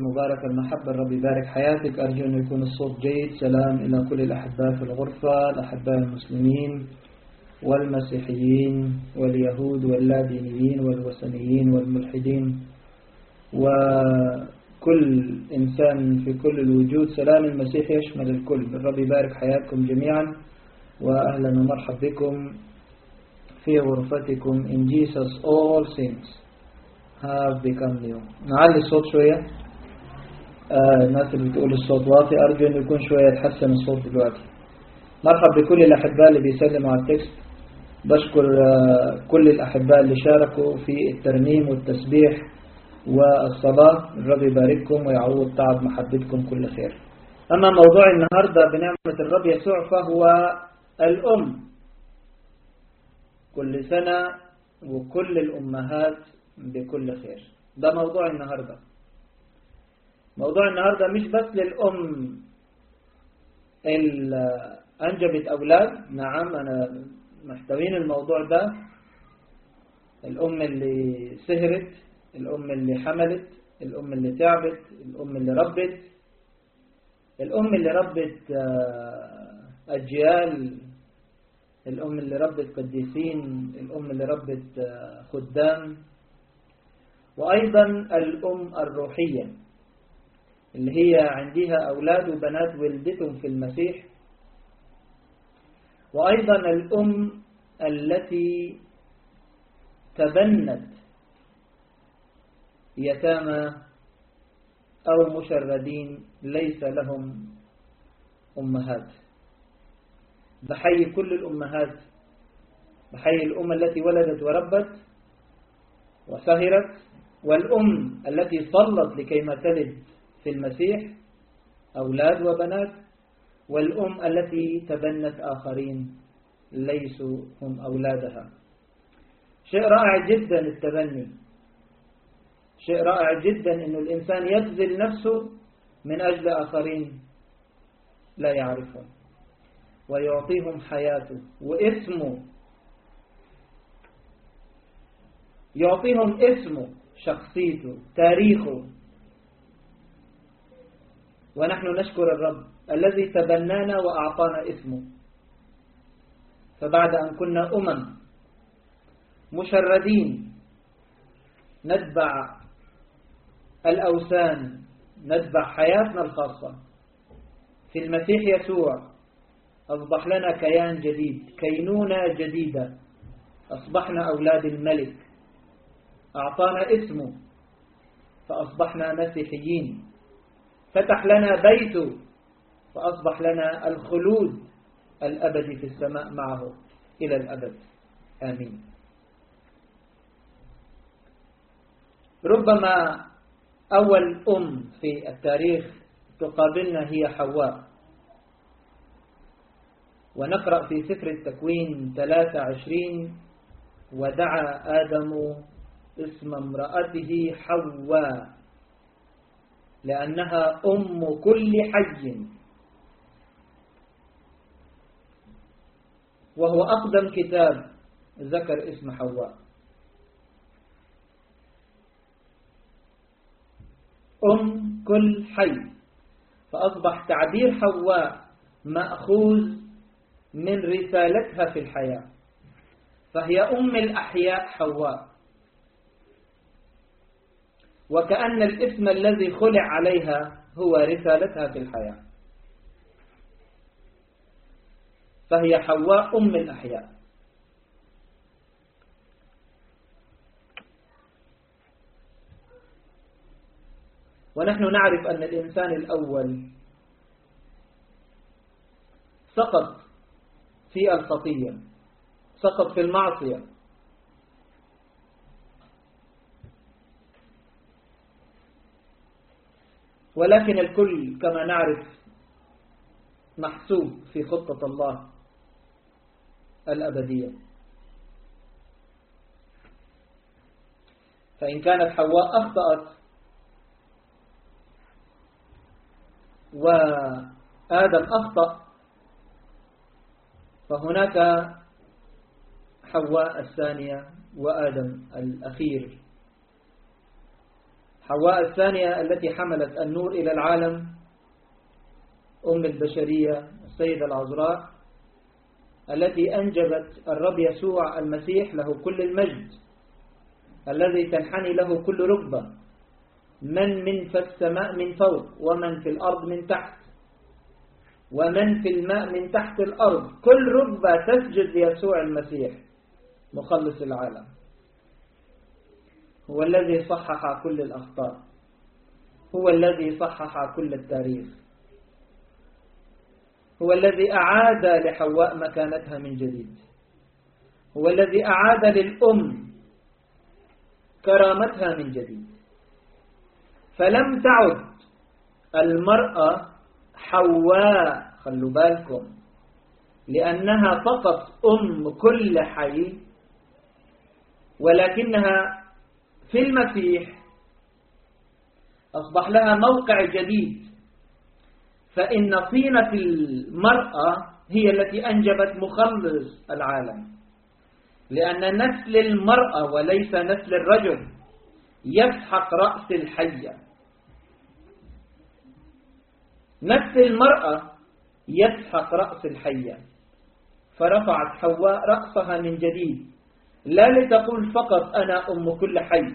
مبارك المحبة الرب يبارك حياتك. أرجو أن يكون الصوت جيد. سلام إلى كل الأحباء في الغرفة الأحباء المسلمين والمسيحيين واليهود واللادينيين والوثنيين والملحدين وكل إنسان في كل الوجود. سلام المسيح يشمل الكل. الرب يبارك حياتكم جميعا وأهلا ومرحب بكم في غرفتكم. In Jesus all things have become new. نعلي الصوت شوية. آه الناس اللي بتقول الصوت واطي أرجو أن يكون شوية يتحسن الصوت دلوقتي. مرحب بكل الأحباء اللي بيسلموا على التكست. بشكر آه كل الأحباء اللي شاركوا في الترنيم والتسبيح والصلاة الرب يبارككم ويعوض تعب محبتكم كل خير. أما موضوع النهاردة بنعمة الرب يسوع فهو الأم. كل سنة وكل الأمهات بكل خير. ده موضوع النهاردة. موضوع النهاردة مش بس للأم أنجبت أولاد. نعم أنا محتوين الموضوع ده. الأم اللي سهرت الأم اللي حملت الأم اللي تعبت الأم اللي ربت. الأم اللي ربت أجيال. الأم اللي ربت قديسين. الأم اللي ربت خدام. وأيضا الأم الروحية. اللي هي عندها أولاد وبنات ولدتهم في المسيح. وأيضا الأم التي تبنت يتامى أو مشردين ليس لهم أمهات. بحيي كل الأمهات بحيي الأم التي ولدت وربت وسهرت والأم التي صلت لكيما تلد. في المسيح أولاد وبنات والأم التي تبنت آخرين ليسوا هم أولادها. شيء رائع جدا التبني. شيء رائع جدا أن الإنسان يبذل نفسه من أجل آخرين لا يعرفهم ويعطيهم حياته واسمه. يعطيهم اسمه شخصيته تاريخه. ونحن نشكر الرب الذي تبنانا وأعطانا اسمه. فبعد أن كنا أمم مشردين نتبع الأوثان نتبع حياتنا الخاصة. في المسيح يسوع أصبح لنا كيان جديد كينونة جديدة. أصبحنا أولاد الملك. أعطانا اسمه فأصبحنا مسيحيين. فتح لنا بيته فأصبح لنا الخلود الأبدي في السماء معه إلى الأبد. آمين. ربما أول أم في التاريخ تقابلنا هي حواء. ونقرأ في سفر التكوين 23 ودعا آدم اسم امرأته حواء. لأنها أم كل حي. وهو أقدم كتاب ذكر اسم حواء. أم كل حي. فأصبح تعبير حواء مأخوذ من رسالتها في الحياة. فهي أم الأحياء حواء. وكأن الاسم الذي خلع عليها هو رسالتها في الحياة. فهي حواء أم الأحياء ونحن نعرف أن الإنسان الأول سقط في الخطية سقط في المعصية. ولكن الكل كما نعرف محسوب في خطة الله الأبدية. فإن كانت حواء أخطأت وآدم أخطأ فهناك حواء الثانية وآدم الأخير. حواء الثانية التي حملت النور إلى العالم أم البشرية السيدة العذراء التي أنجبت الرب يسوع المسيح له كل المجد الذي تنحني له كل ركبة من من في السماء من فوق ومن في الأرض من تحت ومن في الماء من تحت الأرض كل ركبة تسجد ليسوع المسيح مخلص العالم. هو الذي صحح كل الأخطاء. هو الذي صحح كل التاريخ. هو الذي أعاد لحواء مكانتها من جديد. هو الذي أعاد للأم كرامتها من جديد. فلم تعد المرأة حواء خلوا بالكم لأنها فقط أم كل حي ولكنها في المسيح أصبح لها موقع جديد. فإن طينة المرأة هي التي أنجبت مخلص العالم. لأن نسل المرأة وليس نسل الرجل يسحق رأس الحية. نسل المرأة يسحق رأس الحية. فرفعت حواء رأسها من جديد. لا لتقول فقط أنا أم كل حي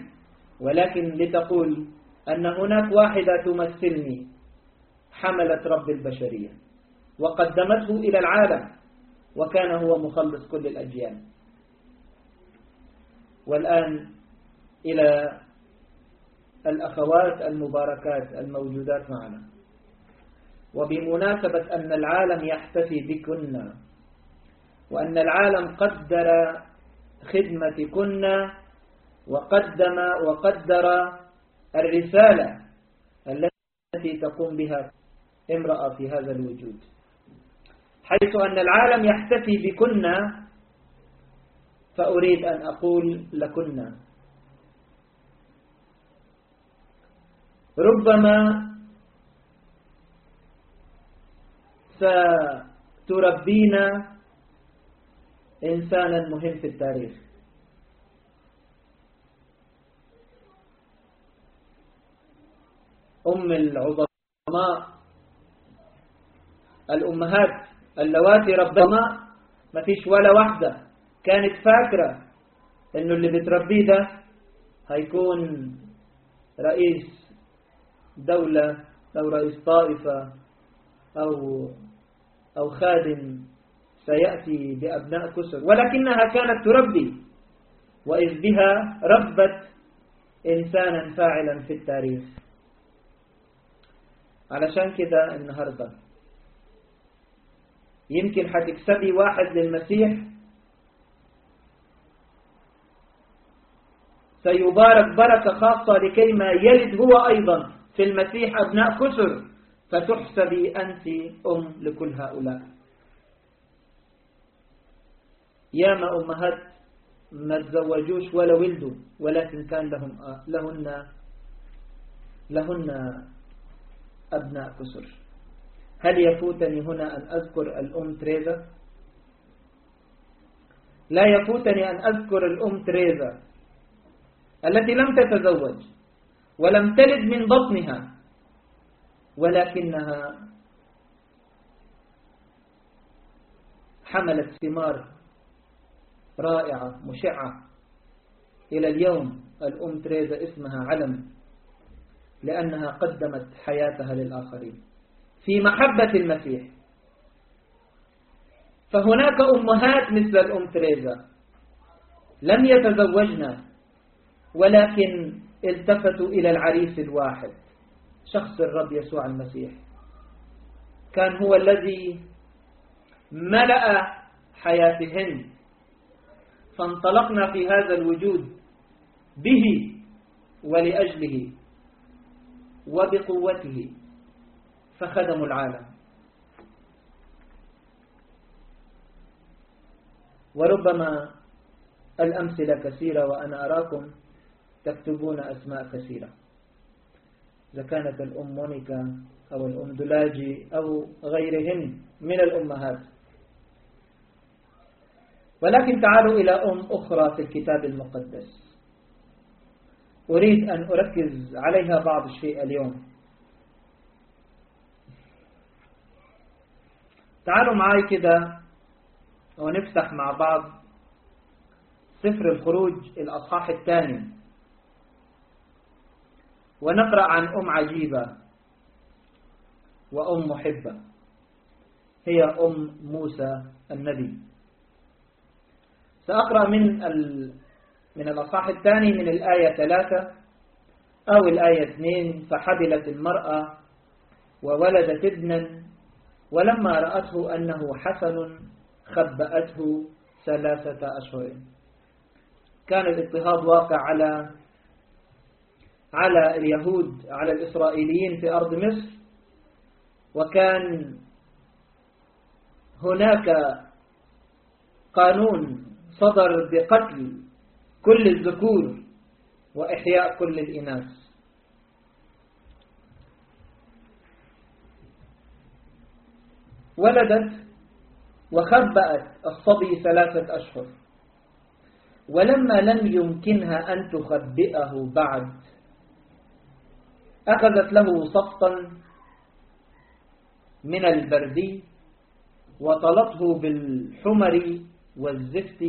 ولكن لتقول أن هناك واحدة تمثلني حملت رب البشرية وقدمته إلى العالم وكان هو مخلص كل الأجيال. والآن إلى الأخوات المباركات الموجودات معنا. وبمناسبة أن العالم يحتفي بكن وأن العالم قدر خدمتكن وقدم وقدر الرسالة التي تقوم بها امرأة في هذا الوجود. حيث أن العالم يحتفي بكن فأريد أن أقول لكن. ربما ستربينا إنسانا مهم في التاريخ. أم العظماء الأمهات اللواتي ربما ما فيش ولا واحدة. كانت فاكرة إنه اللي بتربيه ده هيكون رئيس دولة أو رئيس طائفة أو أو خادم سيأتي بأبناء كسر. ولكنها كانت تربي وإذ بها ربت إنسانا فاعلا في التاريخ. علشان كده النهاردة يمكن هتكسبي واحد للمسيح سيبارك بركة خاصة لكي ما يلد هو أيضا في المسيح أبناء كسر فتحسبي أنت أم لكل هؤلاء. ياما أمهات ما تزوجوش ولا ولدوا ولكن كان لهم لهن لهن أبناء كسر هل يفوتني هنا أن أذكر الأم تريزا؟ لا يفوتني أن أذكر الأم تريزا التي لم تتزوج ولم تلد من بطنها ولكنها حملت ثمار رائعة مشعة. إلى اليوم الأم تريزا اسمها علم لأنها قدمت حياتها للآخرين. في محبة المسيح. فهناك أمهات مثل الأم تريزا. لم يتزوجن ولكن التفتوا إلى العريس الواحد شخص الرب يسوع المسيح. كان هو الذي ملأ حياتهن. فانطلقنا في هذا الوجود به ولأجله وبقوته فخدموا العالم. وربما الأمثلة كثيرة وأنا أراكم تكتبون أسماء كثيرة. إذا كانت الأم مونيكا أو الأم دولاجي أو غيرهن من الأمهات ولكن تعالوا إلى أم أخرى في الكتاب المقدس. أريد أن أركز عليها بعض الشيء اليوم. تعالوا معي كده ونفتح مع بعض سفر الخروج الأصحاح الثاني. ونقرأ عن أم عجيبة وأم محبة. هي أم موسى النبي. سأقرأ من ال... من الأصحاح الثاني من الآية ثلاثة أو الآية اثنين فحبلت المرأة وولدت ابنا ولما رأته أنه حسن خبأته ثلاثة أشهر. كان الاضطهاد واقع على على اليهود على الإسرائيليين في أرض مصر وكان هناك قانون صدر بقتل كل الذكور وإحياء كل الإناث. ولدت وخبأت الصبي ثلاثة أشهر. ولما لم يمكنها أن تخبئه بعد أخذت له صفطا من البردي وطلته بالحمر والزفت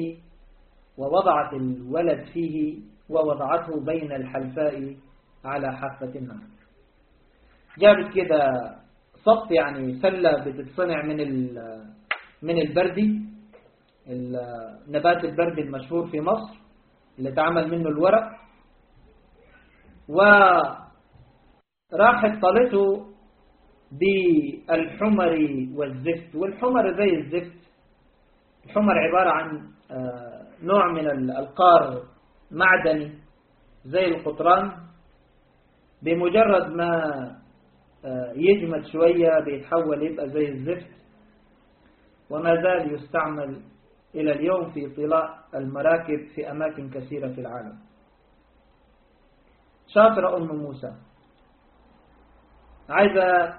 ووضعت الولد فيه ووضعته بين الحلفاء على حافة النار. جابت كده صف يعني سلة بتتصنع من من البردي النبات البردي المشهور في مصر اللي تعمل منه الورق. وراحت طلته بالحمر والزفت والحمر زي الزفت. الحمر عبارة عن نوع من القار معدني زي القطران بمجرد ما يجمد شوية بيتحول يبقى زي الزفت وما زال يستعمل إلى اليوم في طلاء المراكب في أماكن كثيرة في العالم. شاطرة أم موسى. عايزة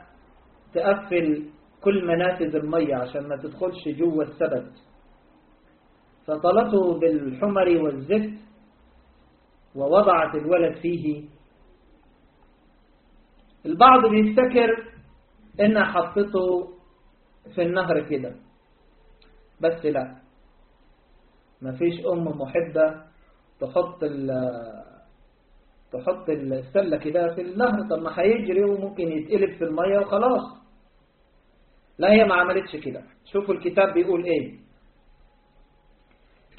تقفل كل منافذ المية عشان ما تدخلش جوه السبت. فطلته بالحمر والزفت ووضعت الولد فيه. البعض بيفتكر انها حطته في النهر كده بس لا. مفيش أم محبة تحط تحط السلة كده في النهر. طب ما هيجري وممكن يتقلب في المية وخلاص. لا هي ما عملتش كده. شوفوا الكتاب بيقول إيه.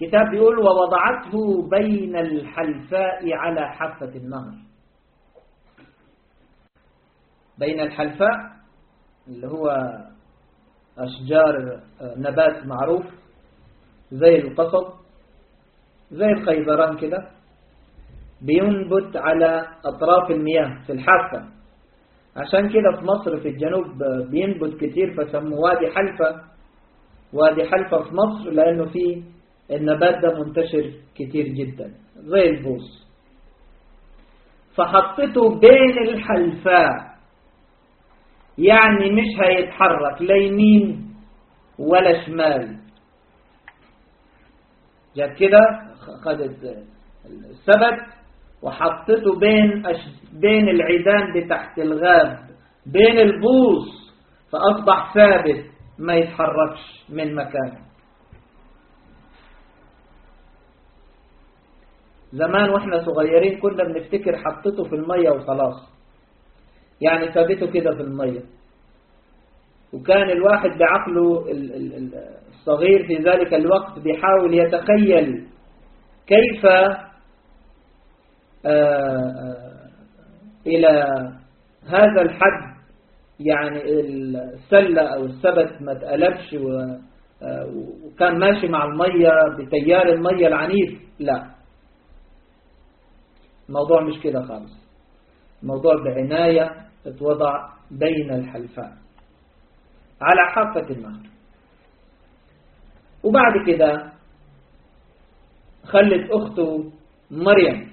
الكتاب بيقول ووضعته بين الحلفاء على حافة النهر. بين الحلفاء اللي هو أشجار نبات معروف زي القصب زي الخيزران كده بينبت على أطراف المياه في الحافة. عشان كده في مصر في الجنوب بينبت كتير فسموه وادي حلفة. وادي حلفة في مصر لأنه فيه النبات ده منتشر كتير جدا زي البوص. فحطيته بين الحلفاء. يعني مش هيتحرك لا يمين ولا شمال. جت كده خدت السبت وحطيته بين أش... بين العيدان بتحت الغاب بين البوص فأصبح ثابت ما يتحركش من مكانه. زمان وإحنا صغيرين كنا بنفتكر حطيته في المية وخلاص. يعني ثابته كده في المية. وكان الواحد بعقله الصغير في ذلك الوقت بيحاول يتخيل كيف إلى هذا الحد يعني السلة أو السبت ما تقلبش وكان ماشي مع المية بتيار المية العنيف. لا. الموضوع مش كده خالص. الموضوع بعناية اتوضع بين الحلفاء على حافة النهر وبعد كده خلت أخته مريم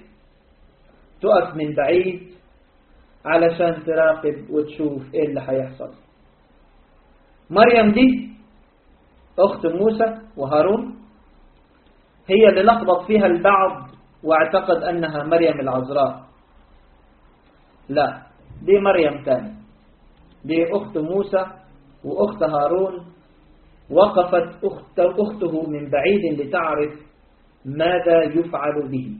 تقف من بعيد علشان تراقب وتشوف إيه اللي هيحصل. مريم دي أخت موسى وهارون هي اللي لخبط فيها البعض واعتقد أنها مريم العذراء. لا دي مريم تاني. دي أخت موسى وأخت هارون. وقفت أخت أخته من بعيد لتعرف ماذا يفعل به.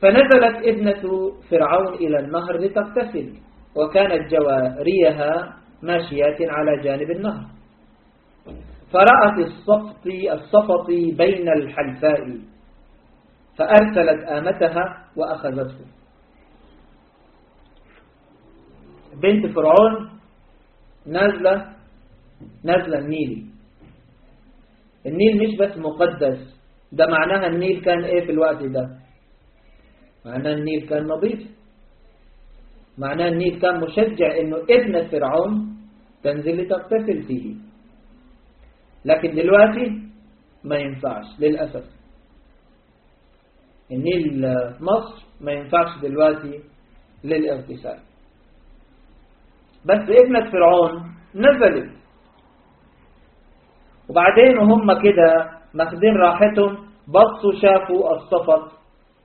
فنزلت ابنة فرعون إلى النهر لتغتسل وكانت جواريها ماشيات على جانب النهر. فرأت الصفط الصفط بين الحلفاء. فأرسلت آمتها وأخذته. بنت فرعون نازلة نازلة النيل. النيل مش بس مقدس ده معناها النيل كان إيه في الوقت ده؟ معناه النيل كان نظيف. معناه النيل كان مشجع إنه ابنة فرعون تنزل لتغتسل فيه. لكن دلوقتي ما ينفعش للأسف. النيل مصر ما ينفعش دلوقتي للاغتسال. بس ابنة فرعون نزلت. وبعدين وهم كده ماخدين راحتهم بصوا شافوا الصفط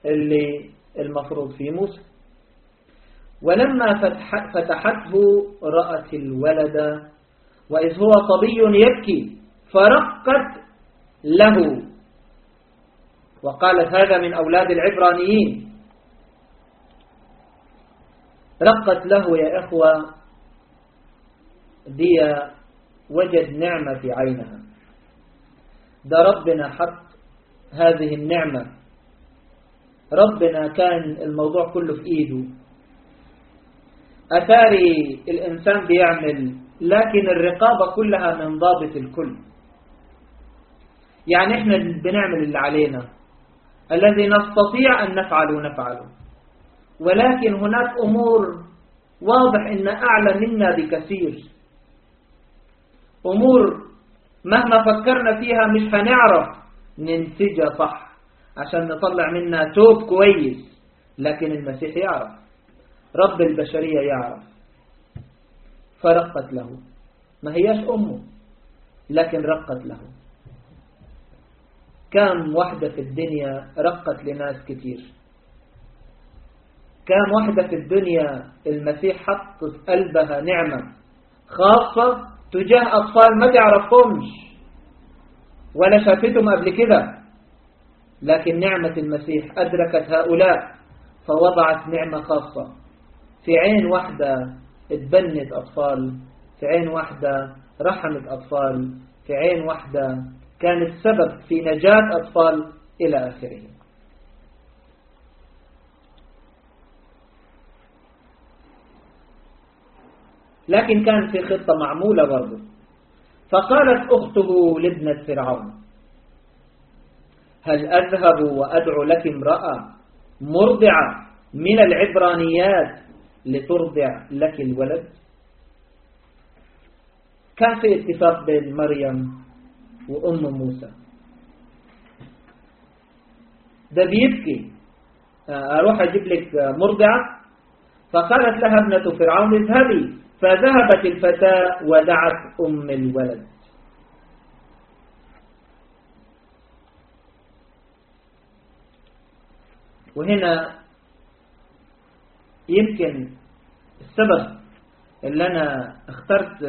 اللي المفروض في موسى. ولما فتح فتحته رأت الولد وإذ هو صبي يبكي فرقت له وقالت هذا من أولاد العبرانيين. رقت له يا إخوة دي وجد نعمة في عينها. ده ربنا حط هذه النعمة. ربنا كان الموضوع كله في إيده. أثاري الإنسان بيعمل لكن الرقابة كلها من ضابط الكل. يعني إحنا بنعمل اللي علينا. الذي نستطيع أن نفعله نفعله ولكن هناك أمور واضح إن أعلى منا بكثير. أمور مهما فكرنا فيها مش هنعرف. ننتجها صح عشان نطلع منها توب كويس. لكن المسيح يعرف. رب البشرية يعرف. فرقت له. ما هياش أمه لكن رقت له. كم واحدة في الدنيا رقت لناس كتير؟ كم واحدة في الدنيا المسيح حط في قلبها نعمة خاصة تجاه أطفال ما تعرفهمش ولا شافتهم قبل كده. لكن نعمة المسيح أدركت هؤلاء فوضعت نعمة خاصة. في عين واحدة اتبنت أطفال في عين واحدة رحمت أطفال في عين واحدة كانت سبب في نجاة أطفال إلى آخره. لكن كان في خطة معمولة برضه. فقالت أخته لابنة فرعون هل أذهب وأدعو لك امرأة مرضعة من العبرانيات لترضع لك الولد؟ كان في اتفاق بين مريم وأم موسى. ده بيبكي. أروح أجيب لك مرضعة. فقالت لها ابنة فرعون اذهبي. فذهبت الفتاة ودعت أم الولد. وهنا يمكن السبب اللي أنا اخترت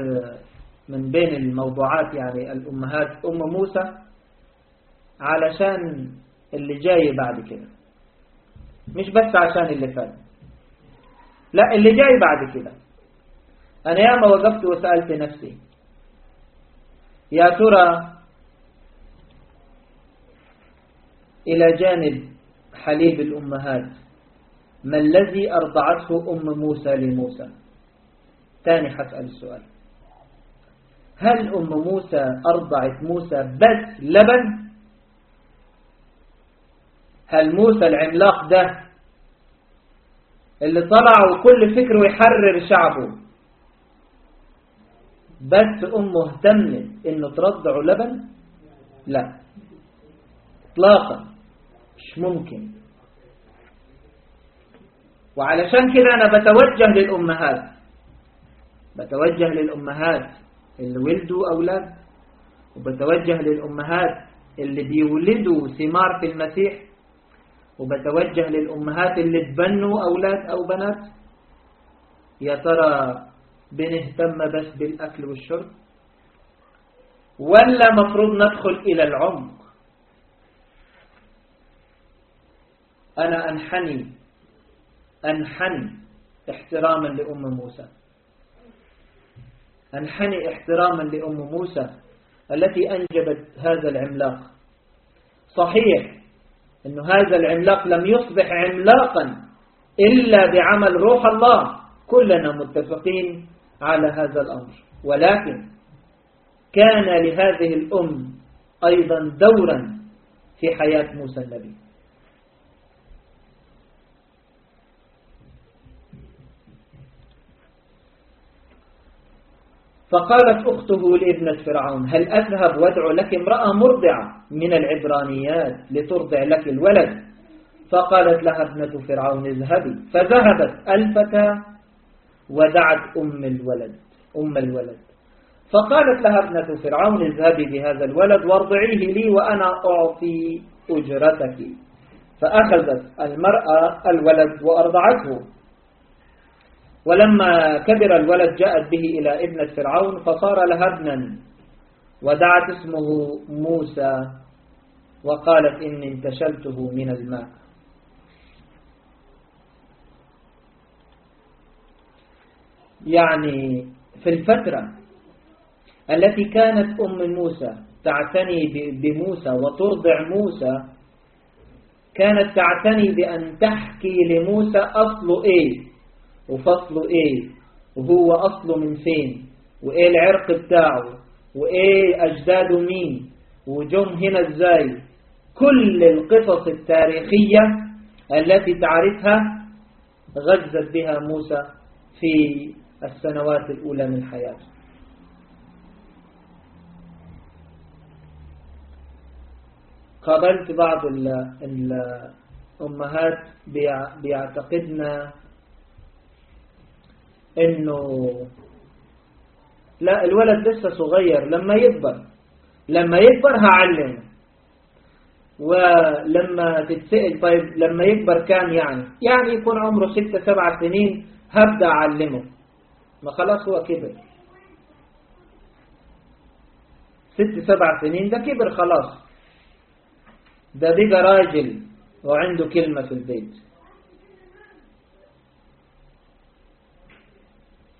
من بين الموضوعات يعني الأمهات أم موسى علشان اللي جاي بعد كده. مش بس عشان اللي فات. لا اللي جاي بعد كده. أنا ياما وقفت وسألت نفسي يا ترى إلى جانب حليب الأمهات ما الذي أرضعته أم موسى لموسى? تاني حسأل السؤال. هل أم موسى أرضعت موسى بس لبن؟ هل موسى العملاق ده اللي طلع وكل فكره يحرر شعبه؟ بس أمه اهتمت إنه ترضعه لبن؟ لا. اطلاقا. مش ممكن. وعلشان كده أنا بتوجه للأمهات. بتوجه للأمهات. اللي ولدوا أولاد. وبتوجه للأمهات اللي بيولدوا ثمار في المسيح. وبتوجه للأمهات اللي تبنوا أولاد أو بنات. يا ترى بنهتم بس بالأكل والشرب؟ ولا مفروض ندخل إلى العمق؟ أنا أنحني أنحني احتراما لأم موسى. أنحني احتراما لأم موسى التي أنجبت هذا العملاق. صحيح أن هذا العملاق لم يصبح عملاقا إلا بعمل روح الله. كلنا متفقين على هذا الأمر. ولكن كان لهذه الأم أيضا دورا في حياة موسى النبي. فقالت أخته لابنة فرعون هل أذهب وأدعو لك امرأة مرضعة من العبرانيات لترضع لك الولد؟ فقالت لها ابنة فرعون اذهبي. فذهبت الفتى ودعت أم الولد أم الولد. فقالت لها ابنة فرعون اذهبي بهذا الولد وارضعيه لي وأنا أعطي أجرتك. فأخذت المرأة الولد وأرضعته. ولما كبر الولد جاءت به إلى ابنة فرعون فصار لها ابنا ودعت اسمه موسى وقالت إني انتشلته من الماء. يعني في الفترة التي كانت أم موسى تعتني بموسى وترضع موسى كانت تعتني بأن تحكي لموسى أصل إيه؟ وفصله إيه؟ وهو أصله من فين؟ وإيه العرق بتاعه؟ وإيه أجداده مين؟ وجم هنا إزاي؟ كل القصص التاريخية التي تعرفها غزت بها موسى في السنوات الأولى من حياته. قابلت بعض الأمهات بيعتقدنا إنه لا الولد لسه صغير لما يكبر لما يكبر هعلمه ولما تتسأل طيب لما يكبر كام يعني؟ يعني يكون عمره ستة سبعة سنين هبدأ أعلمه. ما خلاص هو كبر. ست سبع سنين ده كبر خلاص. ده بقى راجل وعنده كلمة في البيت.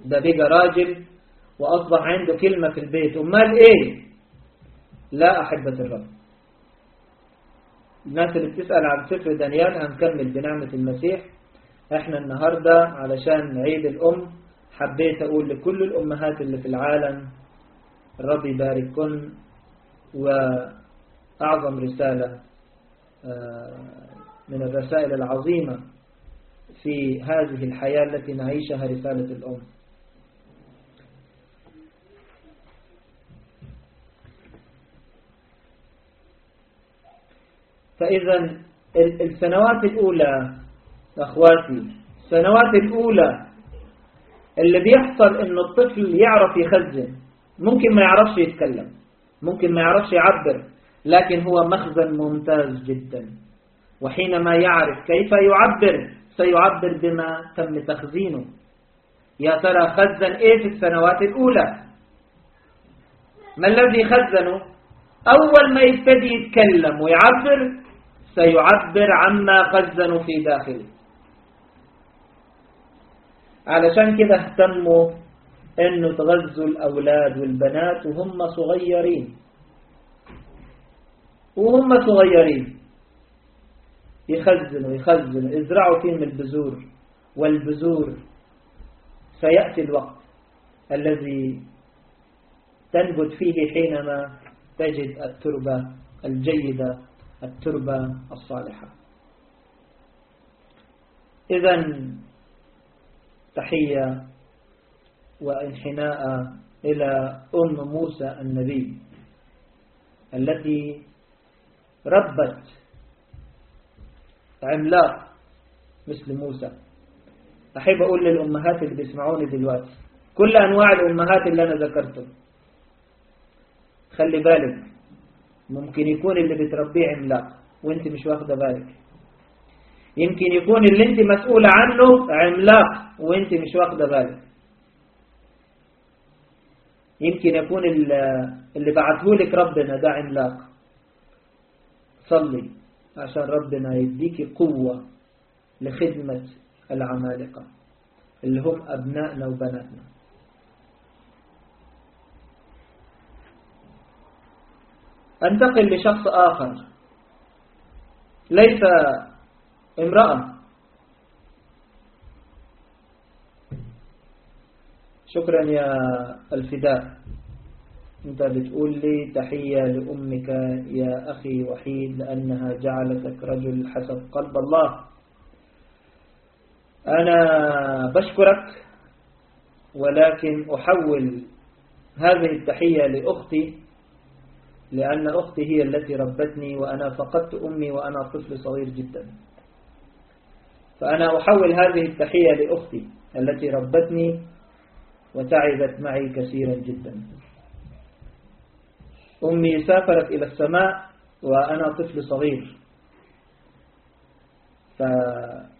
ده بقى راجل وأصبح عنده كلمة في البيت. أمال إيه؟ لا أحبة الرب. الناس اللي بتسأل عن سفر دانيال هنكمل بنعمة المسيح. إحنا النهاردة علشان عيد الأم حبيت أقول لكل الأمهات اللي في العالم الرب يبارككن وأعظم رسالة من الرسائل العظيمة في هذه الحياة التي نعيشها رسالة الأم. فإذا السنوات الأولى أخواتي السنوات الأولى اللي بيحصل إنه الطفل يعرف يخزن ممكن ما يعرفش يتكلم ممكن ما يعرفش يعبر لكن هو مخزن ممتاز جدا. وحينما يعرف كيف يعبر سيعبر بما تم تخزينه. يا ترى خزن إيه في السنوات الأولى؟ ما الذي خزنه؟ أول ما يبتدي يتكلم ويعبر سيعبر عما خزنوا في داخله. علشان كده اهتموا إنه تغذوا الأولاد والبنات وهم صغيرين. وهم صغيرين. يخزنوا يخزنوا يزرعوا فيهم البذور والبذور. سيأتي الوقت الذي تنبت فيه حينما تجد التربة الجيدة التربة الصالحة. إذا تحية وانحناء إلى أم موسى النبي التي ربت عملاق مثل موسى. أحب أقول للأمهات اللي بيسمعوني دلوقتي كل أنواع الأمهات اللي أنا ذكرته خلي بالك ممكن يكون اللي بتربيه عملاق وانت مش واخدة بالك. يمكن يكون اللي انت مسؤولة عنه عملاق وانت مش واخدة بالك. يمكن يكون اللي بعته لك ربنا ده عملاق. صلي عشان ربنا يديك قوة لخدمة العمالقة اللي هم أبنائنا وبناتنا. أنتقل لشخص آخر. ليس امرأة. شكرا يا الفداء. أنت بتقول لي تحية لأمك يا أخي وحيد لأنها جعلتك رجل حسب قلب الله. أنا بشكرك ولكن أحول هذه التحية لأختي لأن أختي هي التي ربتني وأنا فقدت أمي وأنا طفل صغير جدا. فأنا أحول هذه التحية لأختي التي ربتني وتعبت معي كثيرا جدا. أمي سافرت إلى السماء وأنا طفل صغير. فأكين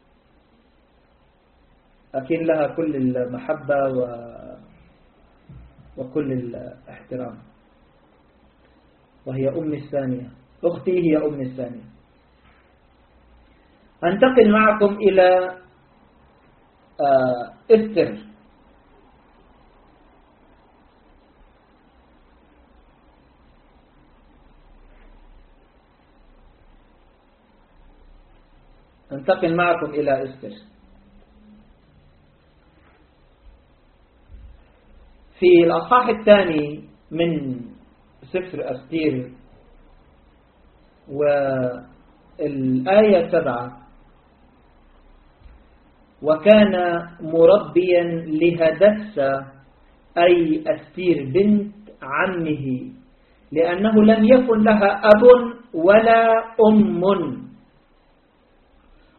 لها كل المحبة و... وكل الاحترام. وهي أمي الثانية. أختي هي أمي الثانية. أنتقل معكم إلى إستر أنتقل معكم إلى إستر في الأصحاح الثاني من سفر أستير والآية سبعة وكان مربيا لهدسة أي أستير بنت عمه لأنه لم يكن لها أب ولا أم.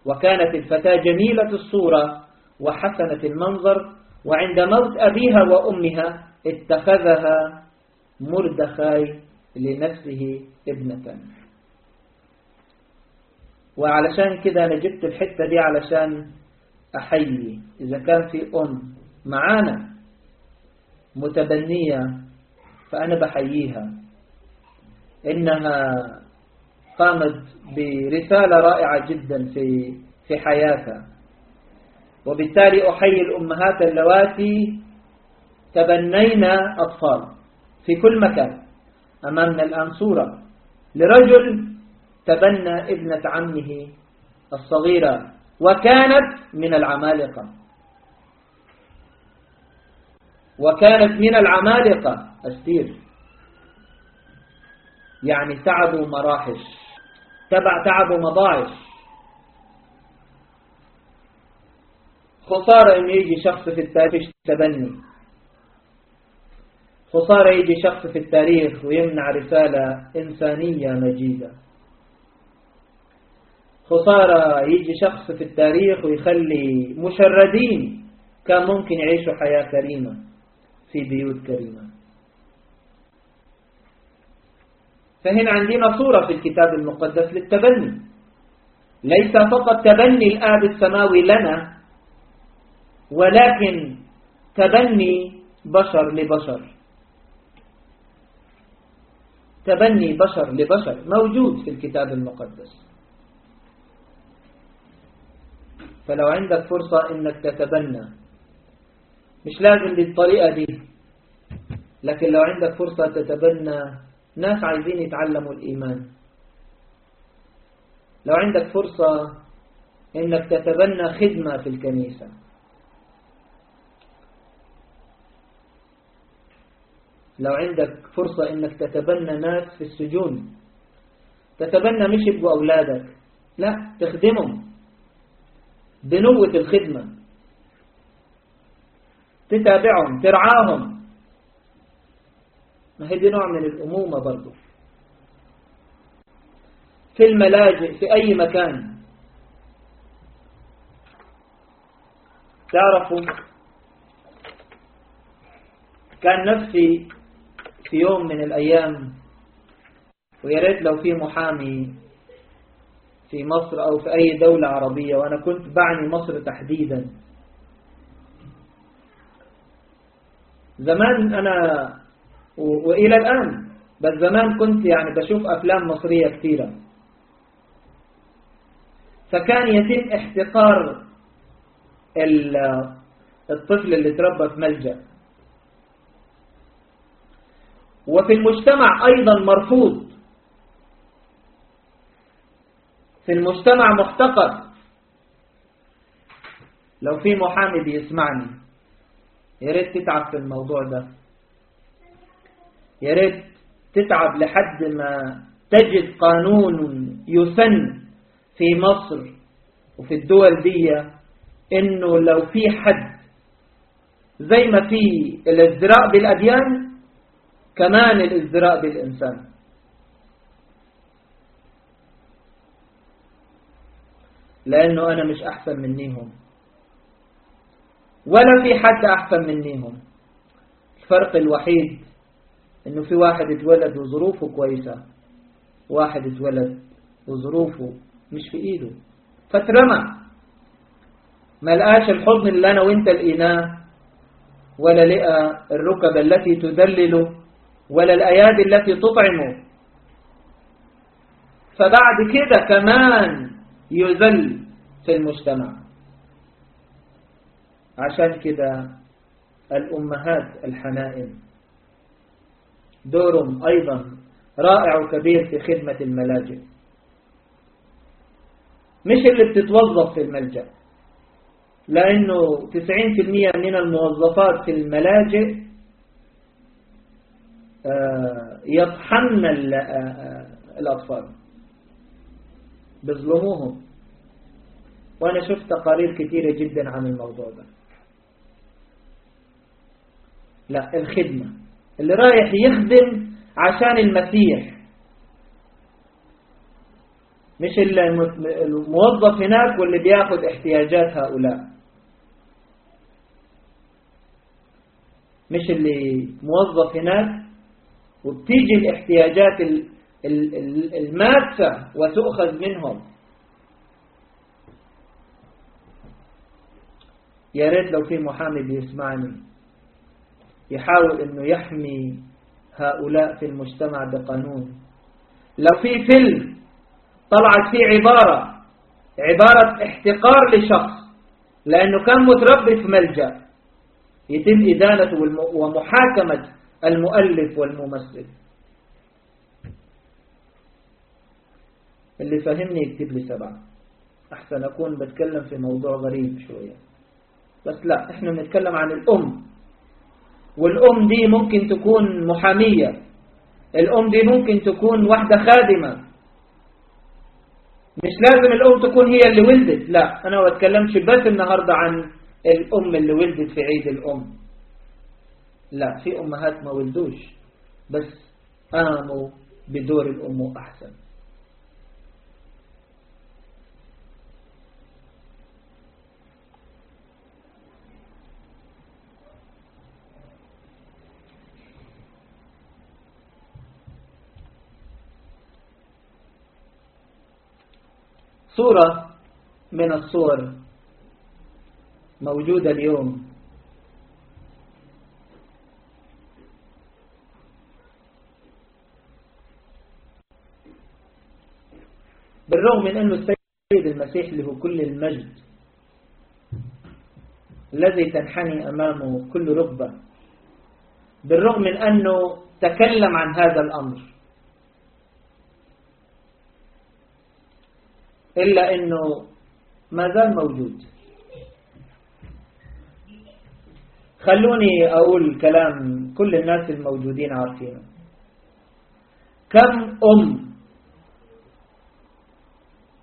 وكانت الفتاة جميلة الصورة وحسنة المنظر وعند موت أبيها وأمها اتخذها مردخاي لنفسه ابنة. وعلشان كده أنا جبت الحتة دي علشان أحيي. إذا كان في أم معانا متبنية فأنا بحييها. إنها قامت برسالة رائعة جدا في في حياتها. وبالتالي أحيي الأمهات اللواتي تبنينا أطفال. في كل مكان. أمامنا الآن صورة لرجل تبنى ابنة عمه الصغيرة وكانت من العمالقة. وكانت من العمالقة. أستير. يعني تعبوا مراحش. تبع تعبوا مضاعش. خسارة إن يجي شخص في التاريخ تبني. خسارة يجي شخص في التاريخ ويمنع رسالة إنسانية مجيدة. خسارة يجي شخص في التاريخ ويخلي مشردين كان ممكن يعيشوا حياة كريمة في بيوت كريمة. فهنا عندنا صورة في الكتاب المقدس للتبني. ليس فقط تبني الآب السماوي لنا ولكن تبني بشر لبشر. تبني بشر لبشر موجود في الكتاب المقدس. فلو عندك فرصة إنك تتبنى مش لازم بالطريقة دي لكن لو عندك فرصة تتبنى ناس عايزين يتعلموا الإيمان. لو عندك فرصة إنك تتبنى خدمة في الكنيسة. لو عندك فرصة إنك تتبنى ناس في السجون تتبنى مش يبقوا أولادك لا تخدمهم بنوة الخدمة تتابعهم ترعاهم. ما هي دي نوع من الأمومة برضو. في الملاجئ في أي مكان. تعرفوا كان نفسي في يوم من الأيام ويا ريت لو في محامي في مصر أو في أي دولة عربية وأنا كنت بعني مصر تحديدا. زمان أنا وإلى الآن بس زمان كنت يعني بشوف أفلام مصرية كثيرة. فكان يتم احتقار الطفل اللي تربى في ملجأ. وفي المجتمع أيضا مرفوض. في المجتمع محتقر لو في محامي بيسمعني يا ريت تتعب في الموضوع ده. يا ريت تتعب لحد ما تجد قانون يسن في مصر وفي الدول دي إنه لو في حد زي ما في الازدراء بالأديان كمان الازدراء بالإنسان. لأنه أنا مش أحسن منيهم. ولا في حد أحسن منيهم. الفرق الوحيد إنه في واحد اتولد وظروفه كويسة واحد اتولد وظروفه مش في إيده. فترمى. ما لقاش الحضن اللي أنا وأنت لقيناه ولا لقى الركب التي تدلله. ولا الأيادي التي تطعمه فبعد كده كمان يذل في المجتمع. عشان كده الأمهات الحنائم دورهم أيضا رائع وكبير في خدمة الملاجئ. مش اللي بتتوظف في الملجأ لأنه 90% من الموظفات في الملاجئ يطحن الأطفال. بيظلموهم وأنا شفت تقارير كثيرة جدا عن الموضوع ده. لا الخدمة. اللي رايح يخدم عشان المسيح. مش الموظف هناك واللي بياخد احتياجات هؤلاء. مش اللي موظف هناك وبتيجي الاحتياجات الماسة وتؤخذ منهم. يا ريت لو في محامي بيسمعني. يحاول إنه يحمي هؤلاء في المجتمع بقانون. لو في فيلم طلعت فيه عبارة عبارة احتقار لشخص لأنه كان متربي في ملجأ يتم إدانته ومحاكمة المؤلف والممثل. اللي فهمني يكتب لي سبعة. أحسن أكون بتكلم في موضوع غريب شوية. بس لا إحنا بنتكلم عن الأم. والأم دي ممكن تكون محامية. الأم دي ممكن تكون واحدة خادمة. مش لازم الأم تكون هي اللي ولدت. لا أنا ما بتكلمش بس النهاردة عن الأم اللي ولدت في عيد الأم. لا في أمهات ما ولدوش بس قاموا بدور الأم أحسن. صورة من الصور موجودة اليوم. بالرغم من أنه السيد المسيح له كل المجد الذي تنحني أمامه كل ركبة بالرغم من أنه تكلم عن هذا الأمر إلا أنه ما زال موجود. خلوني أقول كلام كل الناس الموجودين عارفينه. كم أم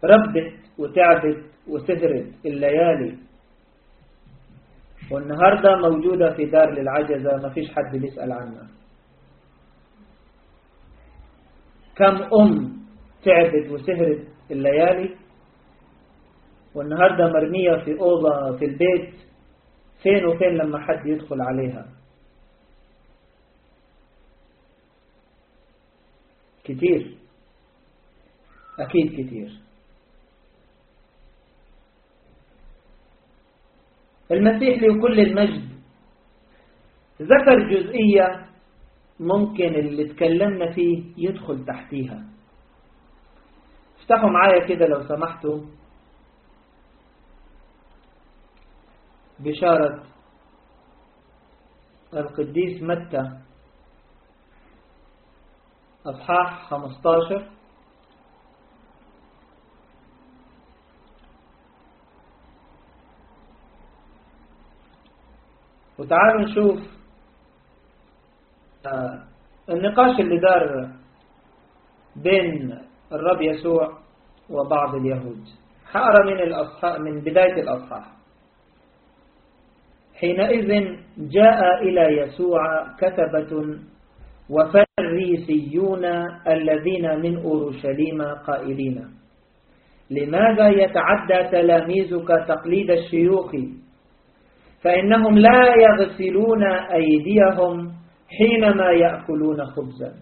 ربت وتعبت وسهرت الليالي. والنهاردة موجودة في دار للعجزة ما فيش حد بيسأل عنها. كم أم تعبت وسهرت الليالي؟ والنهاردة مرمية في أوضة في البيت فين وفين لما حد يدخل عليها؟ كتير. أكيد كتير. المسيح له كل المجد. ذكر جزئية ممكن اللي اتكلمنا فيه يدخل تحتيها. افتحوا معايا كده لو سمحتوا. بشارة القديس متى؟ أصحاح 15 وتعالوا نشوف النقاش اللي دار بين الرب يسوع وبعض اليهود. حقرا من الأصحاح من بداية الأصحاح. حينئذ جاء إلى يسوع كتبة وفريسيون الذين من أورشليم قائلين لماذا يتعدى تلاميذك تقليد الشيوخ فإنهم لا يغسلون أيديهم حينما يأكلون خبزا.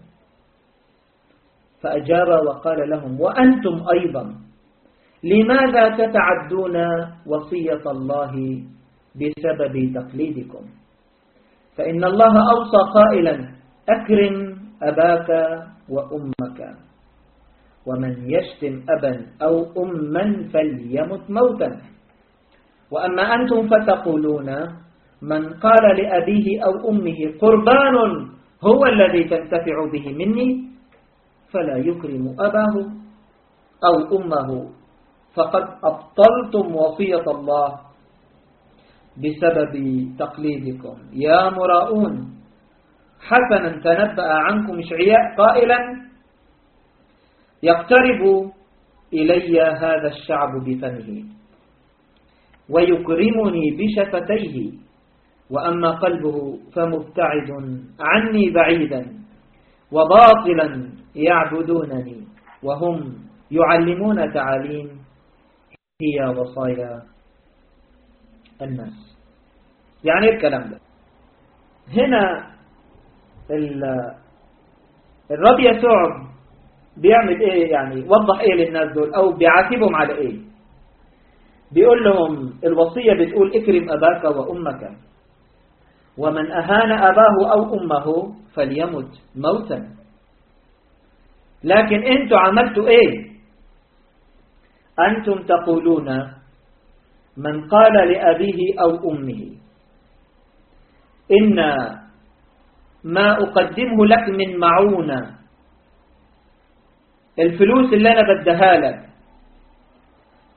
فأجاب وقال لهم وأنتم أيضا لماذا تتعدون وصية الله بسبب تقليدكم؟ فإن الله أوصى قائلا أكرم أباك وأمك ومن يشتم أبا أو أما فليمت موتا. وأما أنتم فتقولون من قال لأبيه أو أمه قربان هو الذي تنتفع به مني فلا يكرم أباه أو أمه. فقد أبطلتم وصية الله بسبب تقليدكم. يا مراؤون حسنا تنبأ عنكم إشعياء قائلا يقترب إلي هذا الشعب بفمه. ويكرمني بشفتيه. وأما قلبه فمبتعد عني بعيدا وباطلا يعبدونني وهم يعلمون تعاليم. هي وصايا الناس. يعني الكلام ده. هنا الرب يسوع بيعمل إيه يعني؟ وضح إيه للناس دول؟ أو بيعاتبهم على إيه؟ بيقول لهم الوصية بتقول اكرم أباك وأمك. ومن أهان أباه أو أمه فليمت موتا. لكن أنتوا عملتوا إيه؟ أنتم تقولون من قال لأبيه أو أمه إن ما أقدمه لك من معونة. الفلوس اللي أنا بدها لك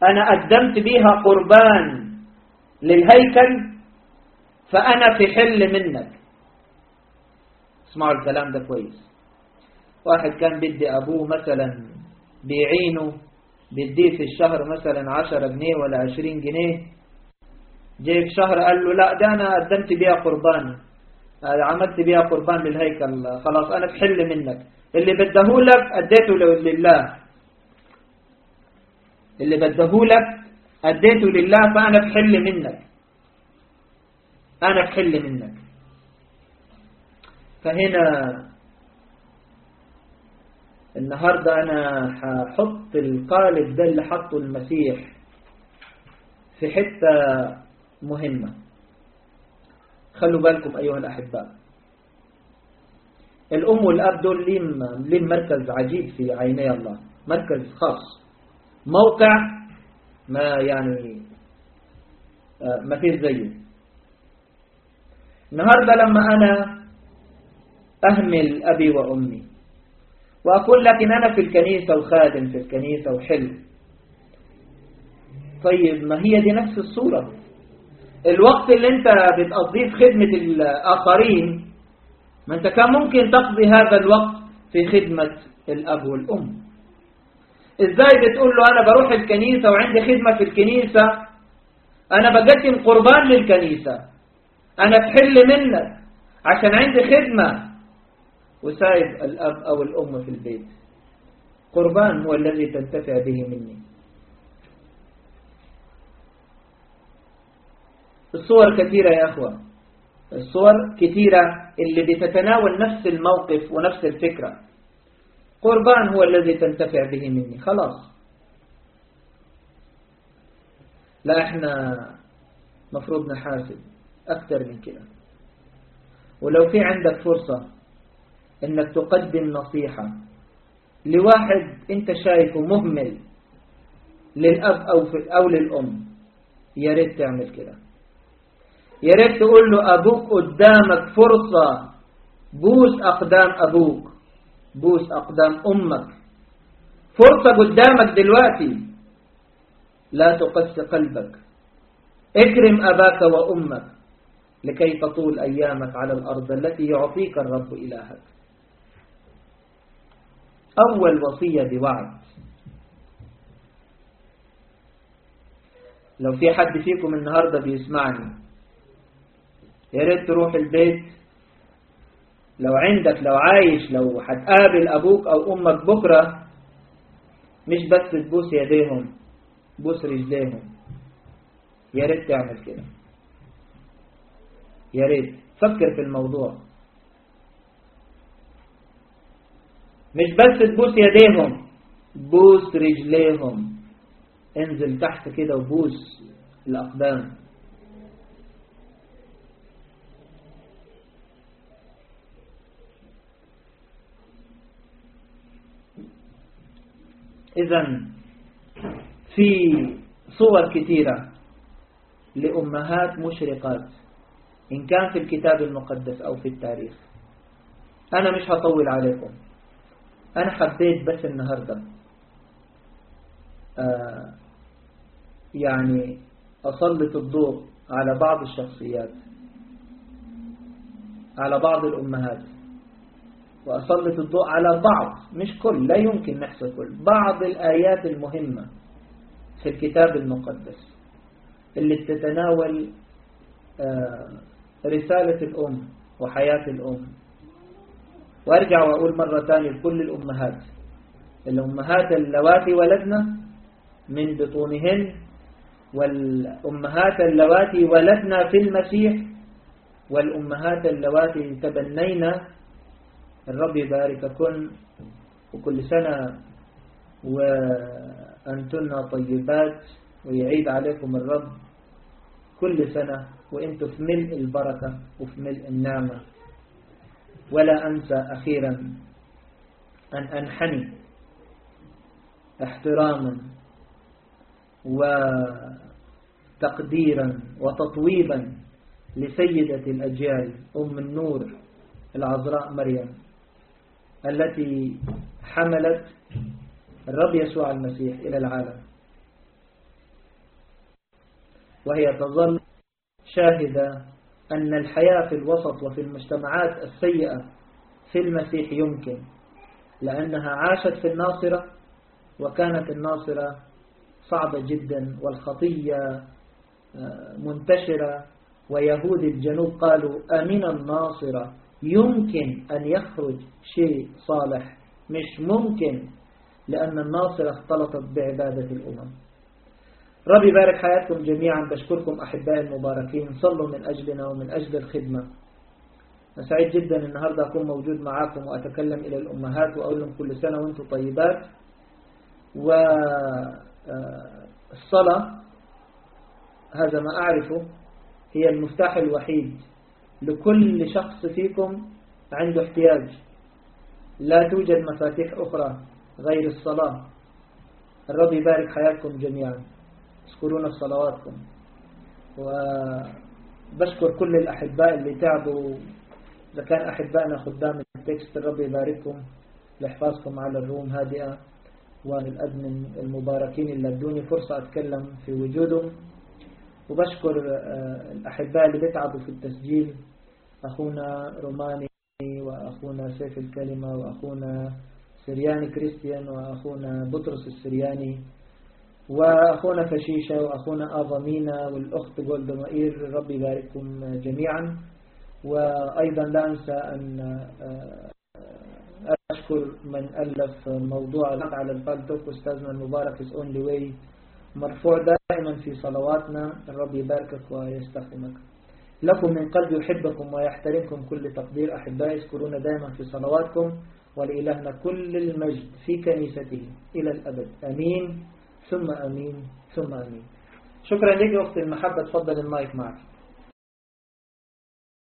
أنا قدمت بيها قربان للهيكل فأنا في حل منك. اسمعوا الكلام ده كويس. واحد كان بدي أبوه مثلا بيعينه بيديه في الشهر مثلا عشرة جنيه ولا عشرين جنيه. جاي في شهر قال له لا ده أنا قدمت بيها قربان. عملت بيها قربان للهيكل. خلاص أنا في حل منك. اللي بدهولك أديته لله. اللي بدهولك أديته لله فأنا في حل منك. أنا في حل منك. فهنا النهاردة أنا هحط القالب ده اللي حطه المسيح في حتة مهمة. خلوا بالكم أيها الأحباء الأم والأب دول ليهم مركز عجيب في عيني الله. مركز خاص. موقع ما يعني ما فيش زيه. النهاردة لما أنا أهمل أبي وأمي وأقول لكن أنا في الكنيسة وخادم في الكنيسة وحلو طيب ما هي دي نفس الصورة. الوقت اللي أنت بتقضيه في خدمة الآخرين ما أنت كان ممكن تقضي هذا الوقت في خدمة الأب والأم. إزاي بتقول له أنا بروح الكنيسة وعندي خدمة في الكنيسة؟ أنا بقدم قربان للكنيسة. أنا في حل منك عشان عندي خدمة. وسايب الأب أو الأم في البيت. قربان هو الذي تنتفع به مني. الصور كثيرة يا أخوة. الصور كثيرة اللي بتتناول نفس الموقف ونفس الفكرة. قربان هو الذي تنتفع به مني. خلاص. لا إحنا مفروض نحاسب أكثر من كده. ولو في عندك فرصة إنك تقدم نصيحة لواحد أنت شايفه مهمل للأب أو, في أو للأم يا ريت تعمل كده. يا ريت تقول له أبوك قدامك فرصة بوس أقدام أبوك. بوس أقدام أمك. فرصة قدامك دلوقتي. لا تقس قلبك. اكرم أباك وأمك لكي تطول أيامك على الأرض التي يعطيك الرب إلهك. أول وصية بوعد. لو في حد فيكم النهاردة بيسمعني يا ريت تروح البيت لو عندك لو عايش لو هتقابل أبوك أو أمك بكرة مش بس تبوس يديهم بوس رجليهم. يا ريت تعمل كده. يا ريت. فكر في الموضوع. مش بس تبوس يديهم بوس رجليهم. انزل تحت كده وبوس الأقدام. إذا في صور كثيرة لأمهات مشرقات إن كان في الكتاب المقدس أو في التاريخ. أنا مش هطول عليكم. أنا حبيت بس النهاردة. آه يعني أسلط الضوء على بعض الشخصيات على بعض الأمهات. وأسلط الضوء على بعض مش كل لا يمكن نحصر كل. بعض الآيات المهمة في الكتاب المقدس اللي تتناول آه رسالة الأم وحياة الأم. وأرجع وأقول مرة ثانية لكل الأمهات. الأمهات اللواتي ولدنا من بطونهن والأمهات اللواتي ولدنا في المسيح والأمهات اللواتي تبنينا الرب يبارككن وكل سنة وأنتن طيبات ويعيد عليكم الرب كل سنة وأنتم في ملء البركة وفي ملء النعمة. ولا أنسى أخيرا أن أنحني احتراما وتقديرا وتطويبا لسيدة الأجيال أم النور العذراء مريم. التي حملت الرب يسوع المسيح إلى العالم. وهي تظل شاهدة أن الحياة في الوسط وفي المجتمعات السيئة في المسيح يمكن لأنها عاشت في الناصرة وكانت الناصرة صعبة جدا والخطية منتشرة ويهود الجنوب قالوا أمن الناصرة. يمكن أن يخرج شيء صالح مش ممكن لأن الناصرة اختلطت بعبادة الأمم. ربي بارك حياتكم جميعا. بشكركم أحبائي المباركين. صلوا من أجلنا ومن أجل الخدمة. سعيد جدا النهاردة أكون موجود معاكم وأتكلم إلى الأمهات وأقول لهم كل سنة وأنتم طيبات. والصلاة هذا ما أعرفه هي المفتاح الوحيد لكل شخص فيكم عنده احتياج. لا توجد مفاتيح أخرى غير الصلاة. الرب يبارك حياتكم جميعا. اذكرونا في صلواتكم. وبشكر كل الأحباء اللي تعبوا. إذا كان أحبائنا خدام التكست الرب يبارككم لحفاظكم على ال room هادئة. وال admin المباركين اللي أدوني فرصة أتكلم في وجودهم. وبشكر الأحباء اللي بيتعبوا في التسجيل. أخونا روماني وأخونا سيف الكلمة وأخونا سرياني كريستيان وأخونا بطرس السرياني وأخونا فشيشة وأخونا آظامينا والأخت جولد مائير ربي يبارككم جميعا. وأيضا لا أنسى أن أشكر من ألف موضوع على الفالتوك أستاذنا المبارك is only way مرفوع دائما في صلواتنا. الرب يباركك ويستخدمك. لكم من قلبي يحبكم ويحترمكم كل تقدير. أحبائي اذكرونا دائما في صلواتكم ولإلهنا كل المجد في كنيسته إلى الأبد. أمين. ثم أمين. ثم أمين. شكرا لك أختي المحبة. تفضل المايك معك.